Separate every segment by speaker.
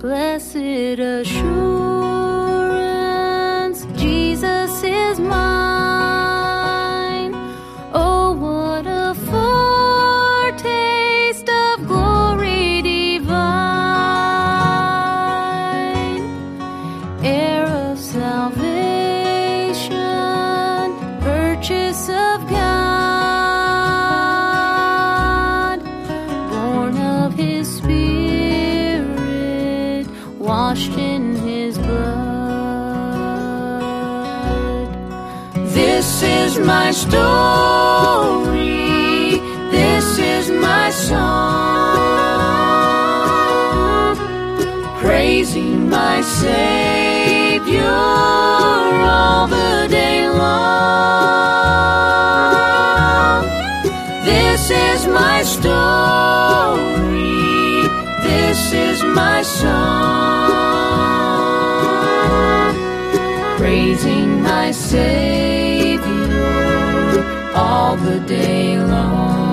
Speaker 1: Blessed assurance, Jesus is mine. Oh, what a foretaste of glory divine. Heir of salvation, purchase washed in His blood. This is my story. This is my song, praising my Savior all the day long. This is my story. This is my song, praising my Savior all the day long.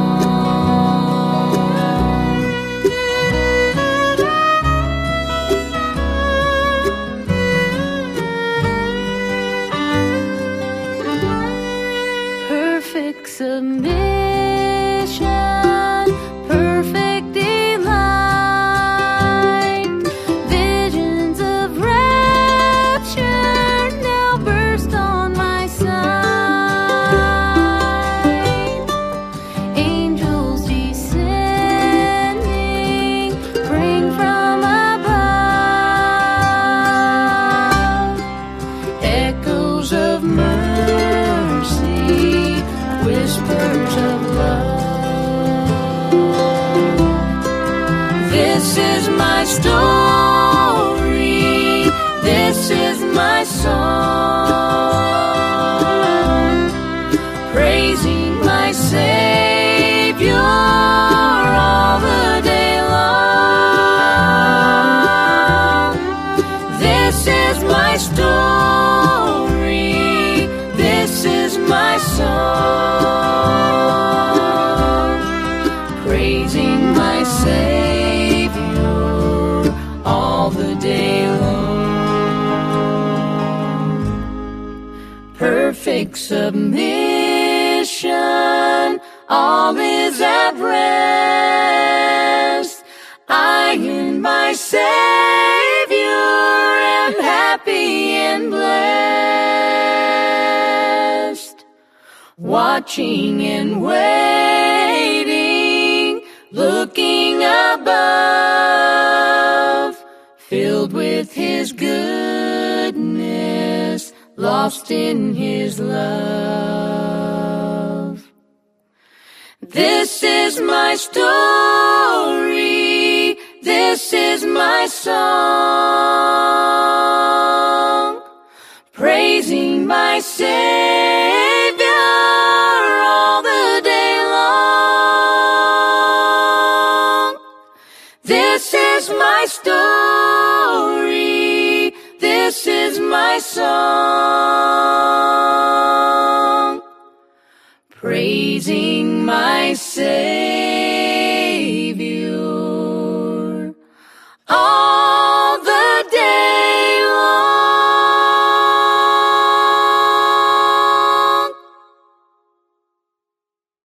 Speaker 1: submission, whispers Perfect submission. All is at rest. I and my Savior am happy and blessed. Watching and waiting, looking above, filled with His goodness, lost in His love. This is my story. This is my song. Praising my Savior all the day long. This is my story. This is my song praising my Savior